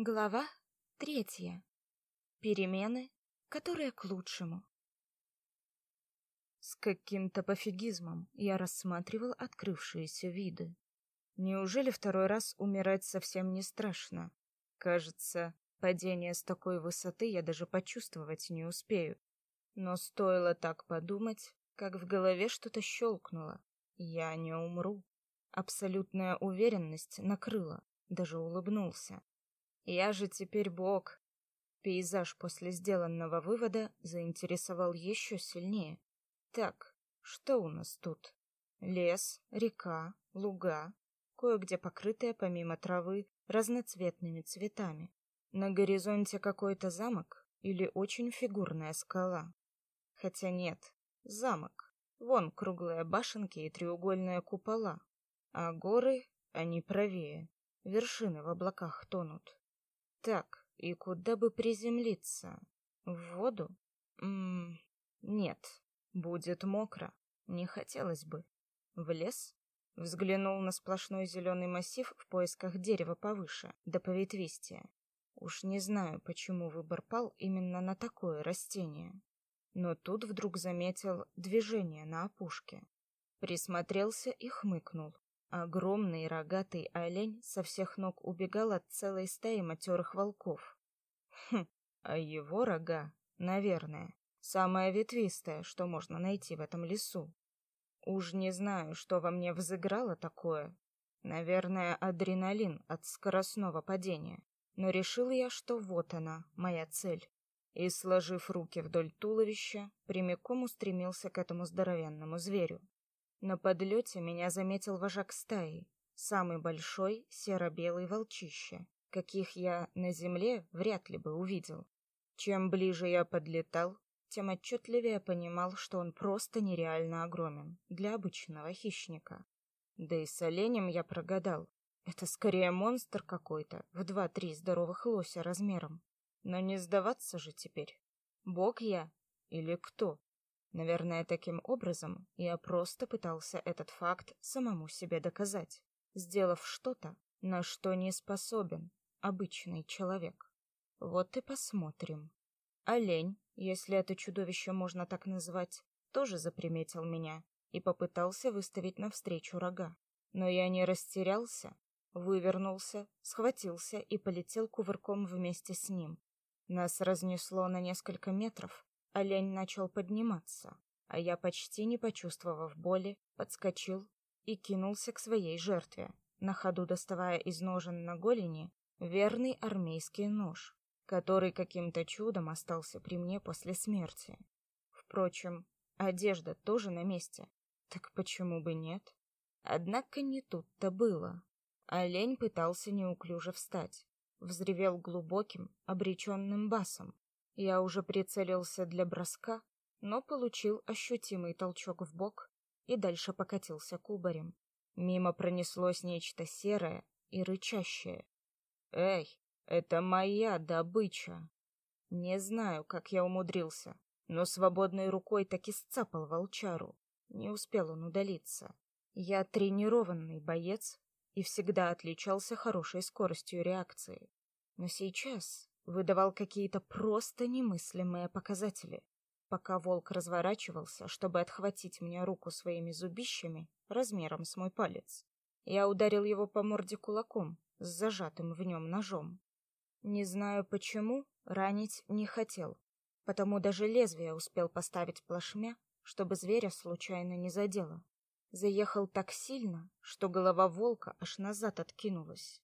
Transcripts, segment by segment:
Глава третья. Перемены, которые к лучшему. С каким-то пофигизмом я рассматривал открывшиеся виды. Неужели второй раз умирать совсем не страшно? Кажется, падение с такой высоты я даже почувствовать не успею. Но стоило так подумать, как в голове что-то щелкнуло. Я не умру. Абсолютная уверенность накрыла, даже улыбнулся. Я же теперь бог. Пейзаж после сделанного вывода заинтересовал еще сильнее. Так, что у нас тут? Лес, река, луга, кое-где покрытые помимо травы разноцветными цветами. На горизонте какой-то замок или очень фигурная скала. Хотя нет, замок. Вон круглые башенки и треугольные купола. А горы, они правее. Вершины в облаках тонут. Так, и куда бы приземлиться? В воду? Ммм, нет, будет мокро. Не хотелось бы. В лес? Взглянул на сплошной зеленый массив в поисках дерева повыше, да поветвистее. Уж не знаю, почему выбор пал именно на такое растение. Но тут вдруг заметил движение на опушке. Присмотрелся и хмыкнул. Огромный рогатый олень со всех ног убегал от целой стаи матерых волков. Хм, а его рога, наверное, самое ветвистое, что можно найти в этом лесу. Уж не знаю, что во мне взыграло такое. Наверное, адреналин от скоростного падения. Но решил я, что вот она, моя цель. И, сложив руки вдоль туловища, прямиком устремился к этому здоровенному зверю. На подлете меня заметил вожак стаи, самый большой серо-белый волчище, каких я на земле вряд ли бы увидел. Чем ближе я подлетал, тем отчетливее понимал, что он просто нереально огромен для обычного хищника. Да и с оленем я прогадал. Это скорее монстр какой-то, в два-три здоровых лося размером. Но не сдаваться же теперь. Бог я или кто? Наверное, таким образом я просто пытался этот факт самому себе доказать, сделав что-то, на что не способен обычный человек. Вот и посмотрим. Олень, если это чудовище можно так назвать, тоже заприметил меня и попытался выставить навстречу рога. Но я не растерялся, вывернулся, схватился и полетел кувырком вместе с ним. Нас разнесло на несколько метров, Олень начал подниматься, а я, почти не почувствовав боли, подскочил и кинулся к своей жертве, на ходу доставая из ножен на голени верный армейский нож, который каким-то чудом остался при мне после смерти. Впрочем, одежда тоже на месте, так почему бы нет? Однако не тут-то было. Олень пытался неуклюже встать, взревел глубоким, обреченным басом, я уже прицелился для броска, но получил ощутимый толчок в бок и дальше покатился кубарем. Мимо пронеслось нечто серое и рычащее. Эй, это моя добыча. Не знаю, как я умудрился, но свободной рукой таки сцапал волчару. Не успел он удалиться. Я тренированный боец и всегда отличался хорошей скоростью реакции. Но сейчас выдавал какие-то просто немыслимые показатели. Пока волк разворачивался, чтобы отхватить мне руку своими зубищами размером с мой палец, я ударил его по морде кулаком с зажатым в нем ножом. Не знаю почему, ранить не хотел, потому даже лезвие успел поставить плашмя, чтобы зверя случайно не задело. Заехал так сильно, что голова волка аж назад откинулась.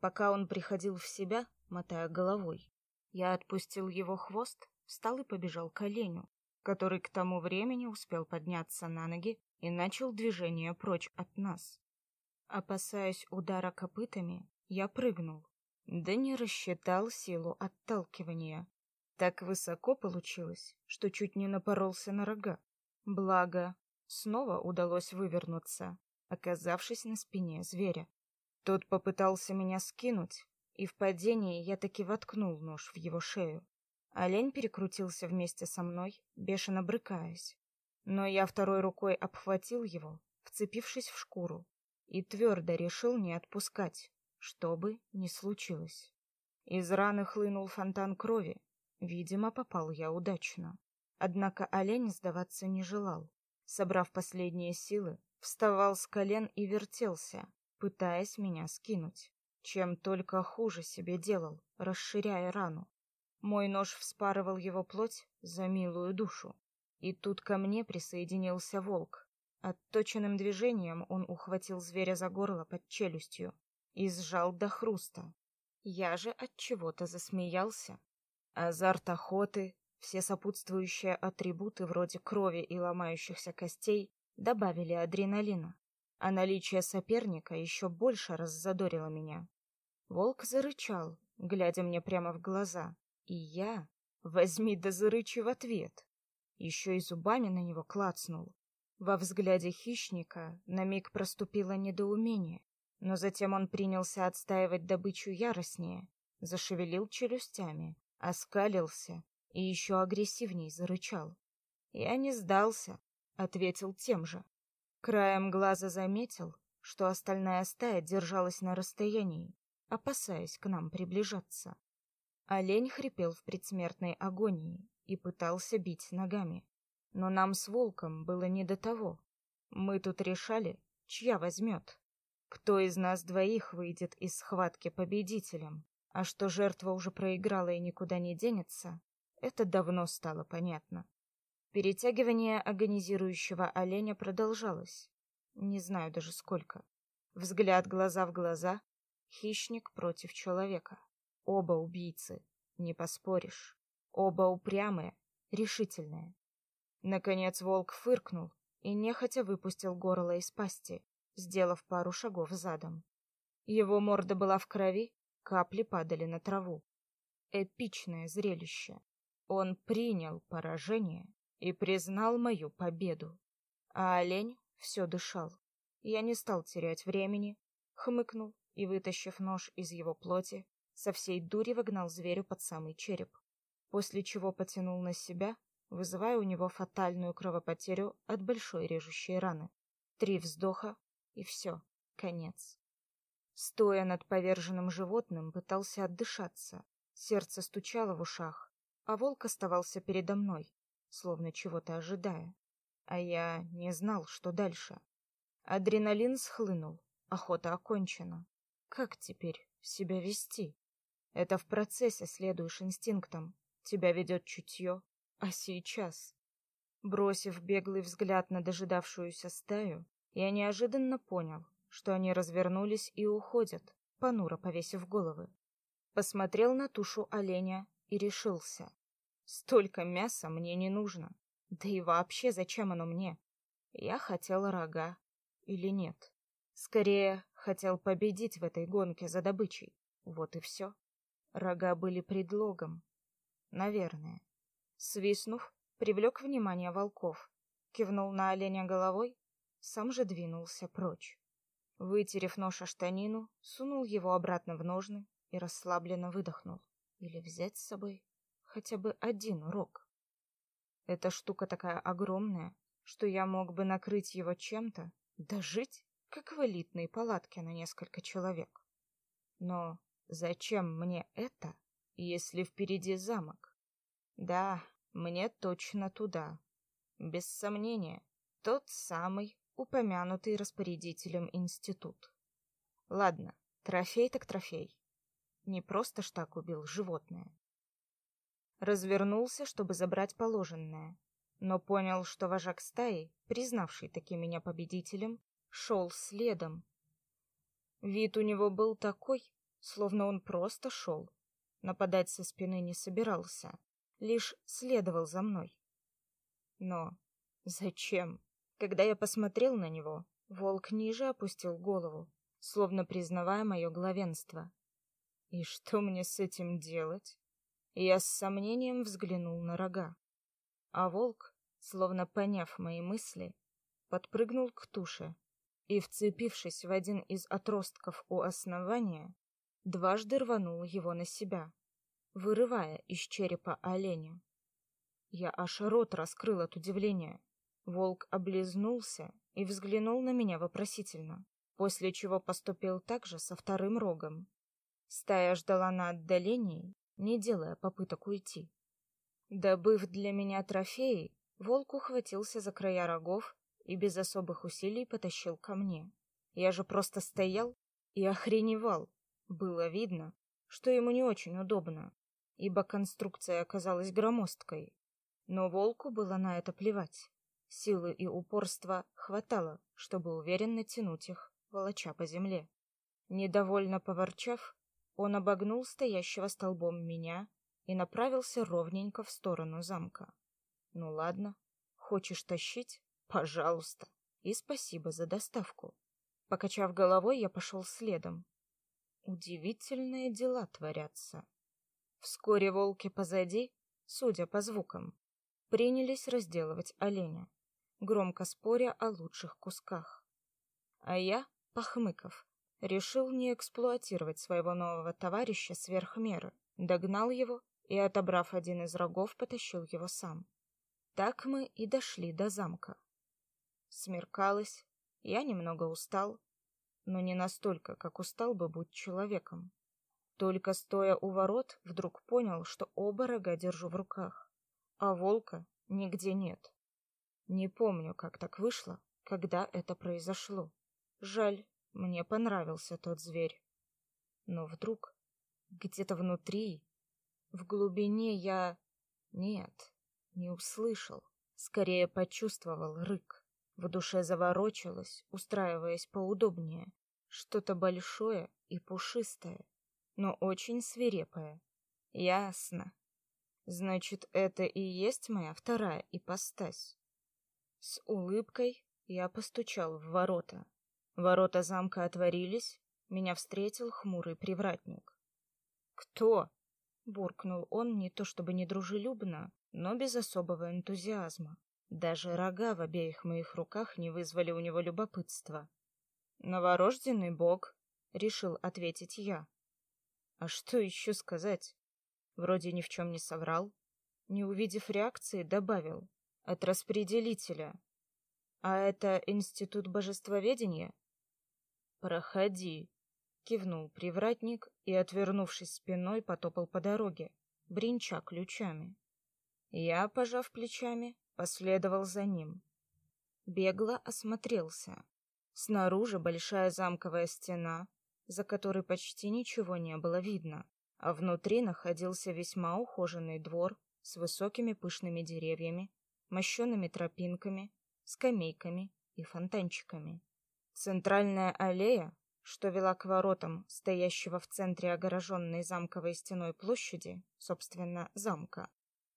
Пока он приходил в себя, мотая головой. Я отпустил его хвост, встал и побежал к оленю, который к тому времени успел подняться на ноги и начал движение прочь от нас. Опасаясь удара копытами, я прыгнул, да не рассчитал силу отталкивания. Так высоко получилось, что чуть не напоролся на рога. Благо, снова удалось вывернуться, оказавшись на спине зверя. Тот попытался меня скинуть, и в падении я таки воткнул нож в его шею. Олень перекрутился вместе со мной, бешено брыкаясь. Но я второй рукой обхватил его, вцепившись в шкуру, и твердо решил не отпускать, что бы ни случилось. Из раны хлынул фонтан крови. Видимо, попал я удачно. Однако олень сдаваться не желал. Собрав последние силы, вставал с колен и вертелся, пытаясь меня скинуть. Чем только хуже себе делал, расширяя рану. Мой нож вспарывал его плоть за милую душу. И тут ко мне присоединился волк. Отточенным движением он ухватил зверя за горло под челюстью и сжал до хруста. Я же от чего-то засмеялся. Азарт охоты, все сопутствующие атрибуты вроде крови и ломающихся костей добавили адреналина, а наличие соперника еще больше раззадорило меня. Волк зарычал, глядя мне прямо в глаза, и я, возьми да зарычи в ответ. Еще и зубами на него клацнул. Во взгляде хищника на миг проступило недоумение, но затем он принялся отстаивать добычу яростнее, зашевелил челюстями, оскалился и еще агрессивней зарычал. Я не сдался, ответил тем же. Краем глаза заметил, что остальная стая держалась на расстоянии, опасаясь к нам приближаться. Олень хрипел в предсмертной агонии и пытался бить ногами. Но нам с волком было не до того. Мы тут решали, чья возьмет. Кто из нас двоих выйдет из схватки победителем. А что жертва уже проиграла и никуда не денется, это давно стало понятно. Перетягивание агонизирующего оленя продолжалось. Не знаю даже сколько. Взгляд глаза в глаза, хищник против человека. Оба убийцы, не поспоришь. Оба упрямые, решительные. Наконец волк фыркнул и нехотя выпустил горло из пасти, сделав пару шагов задом. Его морда была в крови, капли падали на траву. Эпичное зрелище. Он принял поражение и признал мою победу. А олень все дышал. Я не стал терять времени, хмыкнул и, вытащив нож из его плоти, со всей дури вогнал зверю под самый череп, после чего потянул на себя, вызывая у него фатальную кровопотерю от большой режущей раны. Три вздоха, и все, конец. Стоя над поверженным животным, пытался отдышаться. Сердце стучало в ушах, а волк оставался передо мной, словно чего-то ожидая. А я не знал, что дальше. Адреналин схлынул, охота окончена. Как теперь себя вести? Это в процессе следуешь инстинктам. Тебя ведет чутье. А сейчас... Бросив беглый взгляд на дожидавшуюся стаю, я неожиданно понял, что они развернулись и уходят, понуро повесив головы. Посмотрел на тушу оленя и решился. Столько мяса мне не нужно. Да и вообще, зачем оно мне? Я хотел рога. Или нет? Скорее, хотел победить в этой гонке за добычей. Вот и все. Рога были предлогом. Наверное. Свистнув, привлек внимание волков. Кивнул на оленя головой, сам же двинулся прочь. Вытерев нож о штанину, сунул его обратно в ножны и расслабленно выдохнул. Или взять с собой хотя бы один рог. Эта штука такая огромная, что я мог бы накрыть его чем-то, да жить, как в элитной палатке на несколько человек. Но Зачем мне это, если впереди замок? Да, мне точно туда. Без сомнения, тот самый упомянутый распорядителем институт. Ладно, трофей так трофей. Не просто ж так убил животное. Развернулся, чтобы забрать положенное, но понял, что вожак стаи, признавший таки меня победителем, шел следом. Вид у него был такой, словно он просто шел. Нападать со спины не собирался, лишь следовал за мной. Но зачем? Когда я посмотрел на него, волк ниже опустил голову, словно признавая мое главенство. И что мне с этим делать? Я с сомнением взглянул на рога. А волк, словно поняв мои мысли, подпрыгнул к туше и, вцепившись в один из отростков у основания, дважды рванул его на себя, вырывая из черепа оленя. Я аж рот раскрыл от удивления. Волк облизнулся и взглянул на меня вопросительно, после чего поступил так же со вторым рогом. Стая ждала на отдалении, не делая попыток уйти. Добыв для меня трофеи, волк ухватился за края рогов и без особых усилий потащил ко мне. Я же просто стоял и охреневал. Было видно, что ему не очень удобно, ибо конструкция оказалась громоздкой. Но волку было на это плевать. Силы и упорства хватало, чтобы уверенно тянуть их, волоча по земле. Недовольно поворчав, он обогнул стоящего столбом меня и направился ровненько в сторону замка. Ну ладно, хочешь тащить? Пожалуйста. И спасибо за доставку. Покачав головой, я пошел следом. Удивительные дела творятся. Вскоре волки позади, судя по звукам, принялись разделывать оленя, громко споря о лучших кусках. А я, похмыков, решил не эксплуатировать своего нового товарища сверх меры, догнал его и, отобрав один из рогов, потащил его сам. Так мы и дошли до замка. Смеркалось, я немного устал, но не настолько, как устал бы быть человеком. Только стоя у ворот, вдруг понял, что оба рога держу в руках, а волка нигде нет. Не помню, как так вышло, когда это произошло. Жаль, мне понравился тот зверь. Но вдруг, где-то внутри, в глубине я... Нет, не услышал, скорее почувствовал рык. В душе заворочилось, устраиваясь поудобнее. Что-то большое и пушистое, но очень свирепое. Ясно. Значит, это и есть моя вторая ипостась. С улыбкой я постучал в ворота. Ворота замка отворились, меня встретил хмурый привратник. «Кто?» — буркнул он не то чтобы недружелюбно, но без особого энтузиазма. Даже рога в обеих моих руках не вызвали у него любопытства. «Новорожденный бог», — решил ответить я. А что еще сказать? Вроде ни в чем не соврал. Не увидев реакции, добавил. От распределителя. А это институт божествоведения? «Проходи», — кивнул привратник и, отвернувшись спиной, потопал по дороге, бренча ключами. Я, пожав плечами, последовал за ним. Бегло осмотрелся. Снаружи большая замковая стена, за которой почти ничего не было видно, а внутри находился весьма ухоженный двор с высокими пышными деревьями, мощенными тропинками, скамейками и фонтанчиками. Центральная аллея, что вела к воротам, стоящего в центре огороженной замковой стеной площади, собственно, замка,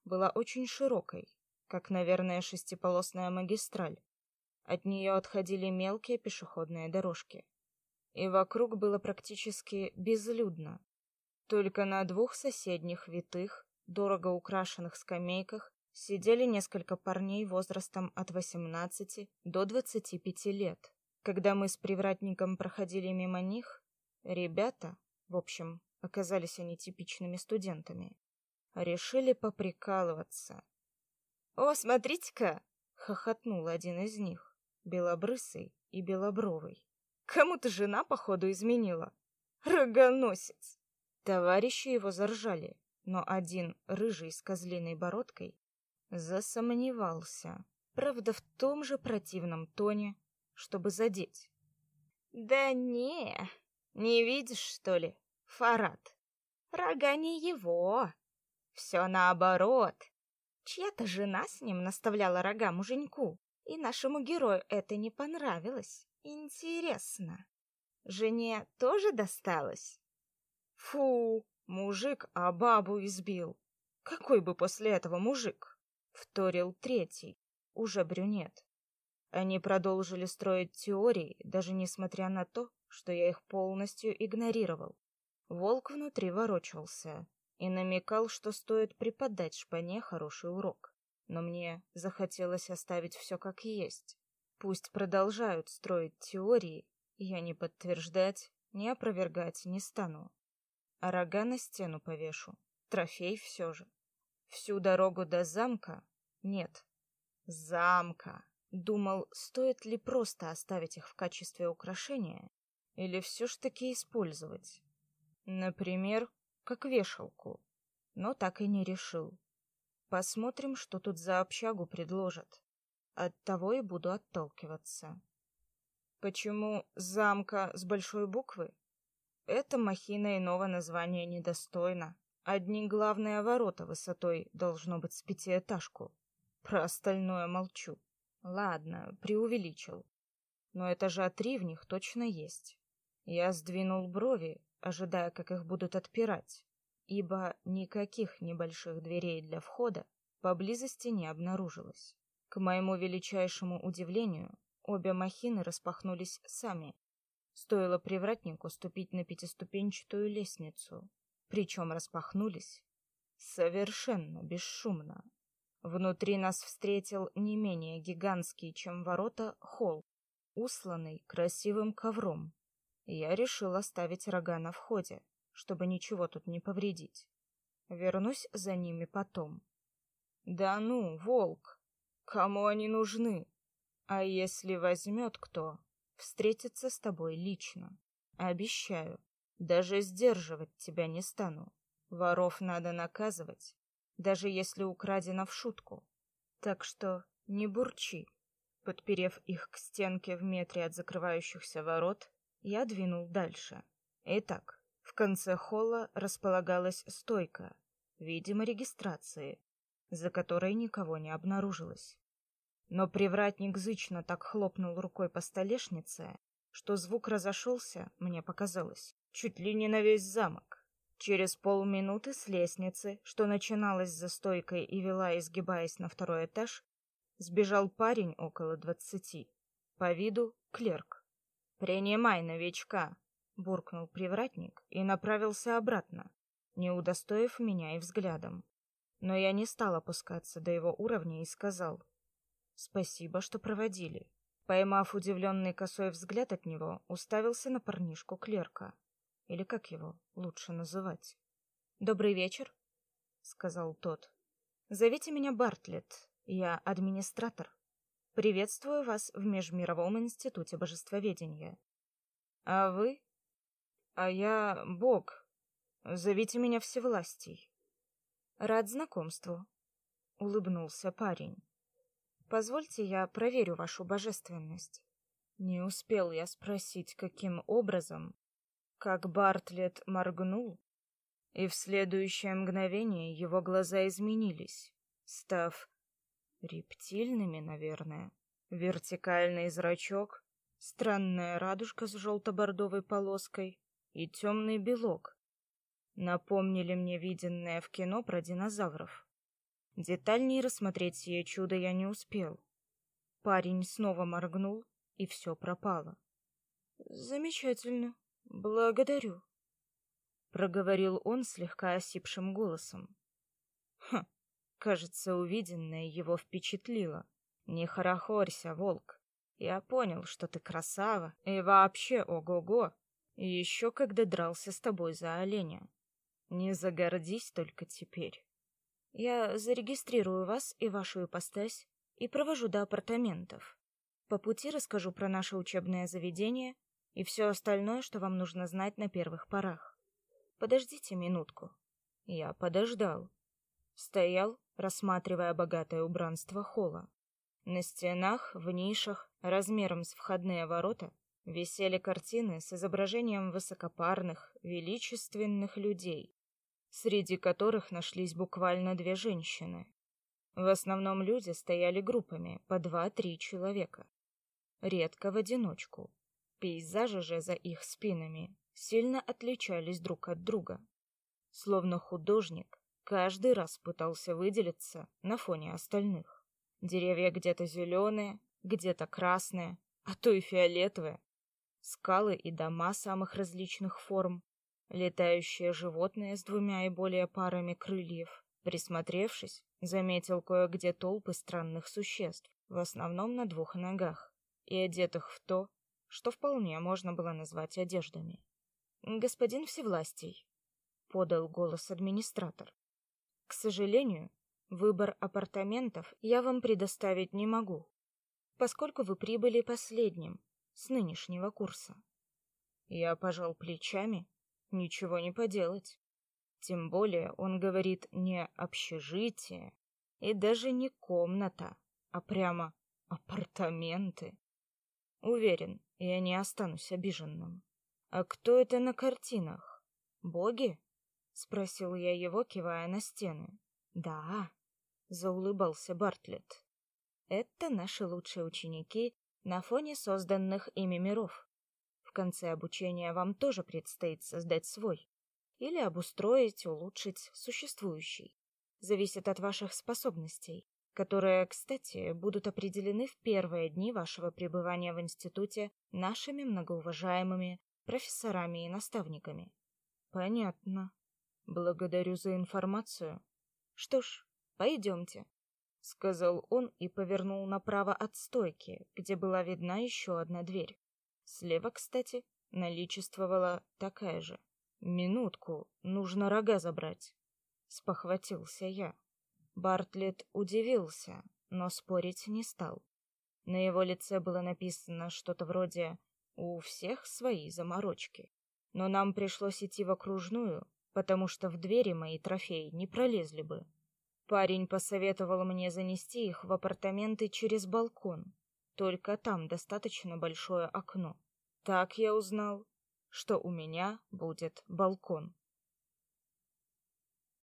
была очень широкой, как, наверное, шестиполосная магистраль. От нее отходили мелкие пешеходные дорожки. И вокруг было практически безлюдно. Только на двух соседних витых, дорого украшенных скамейках сидели несколько парней возрастом от 18 до 25 лет. Когда мы с привратником проходили мимо них, ребята, в общем, оказались они типичными студентами, решили поприкалываться. «О, смотрите-ка!» — хохотнул один из них, белобрысый и белобровый. «Кому-то жена, походу, изменила. Рогоносец!» Товарищи его заржали, но один, рыжий с козлиной бородкой, засомневался. Правда, в том же противном тоне, чтобы задеть. Да не, не видишь, что ли, Фарад? Рога не его. Все наоборот. Чья-то жена с ним наставляла рога муженьку, и нашему герою это не понравилось. Интересно. Жене тоже досталось? Фу, мужик а бабу избил. Какой бы после этого мужик? Вторил третий, уже брюнет. Они продолжили строить теории, даже несмотря на то, что я их полностью игнорировал. Волк внутри ворочался и намекал, что стоит преподать шпане хороший урок. Но мне захотелось оставить все как есть. Пусть продолжают строить теории, я ни подтверждать, ни опровергать не стану. А рога на стену повешу. Трофей все же. Всю дорогу до замка? Нет. Замка. Думал, стоит ли просто оставить их в качестве украшения или все ж таки использовать. Например, как вешалку. Но так и не решил. Посмотрим, что тут за общагу предложат. От того и буду отталкиваться. Почему замка с большой буквы? Это махина иного названия недостойна. Одни главные ворота высотой должно быть с пятиэтажку. Про остальное молчу. Ладно, преувеличил. Но этажа три в них точно есть. Я сдвинул брови, ожидая, как их будут отпирать, ибо никаких небольших дверей для входа поблизости не обнаружилось. К моему величайшему удивлению, обе махины распахнулись сами. Стоило привратнику ступить на пятиступенчатую лестницу, причем распахнулись совершенно бесшумно. Внутри нас встретил не менее гигантский, чем ворота, холл, усланный красивым ковром. Я решил оставить рога на входе, чтобы ничего тут не повредить. Вернусь за ними потом. Да ну, волк, кому они нужны? А если возьмет кто, встретиться с тобой лично. Обещаю, даже сдерживать тебя не стану. Воров надо наказывать, даже если украдено в шутку. Так что не бурчи. Подперев их к стенке в метре от закрывающихся ворот, я двинул дальше. Итак, в конце холла располагалась стойка, видимо, регистрации, за которой никого не обнаружилось. Но привратник зычно так хлопнул рукой по столешнице, что звук разошелся, мне показалось, чуть ли не на весь замок. Через полминуты с лестницы, что начиналась за стойкой и вела, изгибаясь на второй этаж, сбежал парень около двадцати. По виду клерк. «Принимай новичка!» — буркнул привратник и направился обратно, не удостоив меня и взглядом. Но я не стал опускаться до его уровня и сказал «Спасибо, что проводили». Поймав удивленный косой взгляд от него, уставился на парнишку клерка. Или как его лучше называть? «Добрый вечер», — сказал тот. «Зовите меня Бартлетт. Я администратор. Приветствую вас в Межмировом институте божествоведения. А вы? А я Бог. Зовите меня Всевластий. Рад знакомству, улыбнулся парень. Позвольте я проверю вашу божественность. Не успел я спросить, каким образом, как Бартлет моргнул, и в следующее мгновение его глаза изменились, став рептильными, наверное. Вертикальный зрачок, странная радужка с желто-бордовой полоской и темный белок. Напомнили мне виденное в кино про динозавров. Детальнее рассмотреть сие чудо я не успел. Парень снова моргнул, и все пропало. Замечательно. Благодарю, проговорил он слегка осипшим голосом. Хм. Кажется, увиденное его впечатлило. Не хорохорься, волк. Я понял, что ты красава и вообще ого-го. Еще когда дрался с тобой за оленя. Не загордись только теперь. Я зарегистрирую вас и вашу ипостась и провожу до апартаментов. По пути расскажу про наше учебное заведение и все остальное, что вам нужно знать на первых порах. Подождите минутку. Я подождал. Стоял, рассматривая богатое убранство холла. На стенах, в нишах, размером с входные ворота, висели картины с изображением высокопарных, величественных людей, среди которых нашлись буквально две женщины. В основном люди стояли группами по два-три человека, редко в одиночку. Пейзажи же за их спинами сильно отличались друг от друга. Словно художник каждый раз пытался выделиться на фоне остальных. Деревья где-то зеленые, где-то красные, а то и фиолетовые. Скалы и дома самых различных форм, Летающее животное с двумя и более парами крыльев. Присмотревшись, заметил кое-где толпы странных существ, в основном на двух ногах, и одетых в то, что вполне можно было назвать одеждами. «Господин Всевластий», — подал голос администратор, — «к сожалению, выбор апартаментов я вам предоставить не могу, поскольку вы прибыли последним с нынешнего курса». Я пожал плечами ничего не поделать. Тем более он говорит не общежитие и даже не комната, а прямо апартаменты. Уверен, я не останусь обиженным. А кто это на картинах? Боги? спросил я его, кивая на стены. Да, заулыбался Бартлетт. Это наши лучшие ученики на фоне созданных ими миров. В конце обучения вам тоже предстоит создать свой или обустроить, улучшить существующий. Зависит от ваших способностей, которые, кстати, будут определены в первые дни вашего пребывания в институте нашими многоуважаемыми профессорами и наставниками. Понятно. Благодарю за информацию. Что ж, пойдемте, сказал он и повернул направо от стойки, где была видна еще одна дверь. Слева, кстати, наличествовала такая же. Минутку, нужно рога забрать, спохватился я. Бартлетт удивился, но спорить не стал. На его лице было написано что-то вроде «У всех свои заморочки». Но нам пришлось идти в окружную, потому что в двери мои трофеи не пролезли бы. Парень посоветовал мне занести их в апартаменты через балкон. Только там достаточно большое окно. Так я узнал, что у меня будет балкон.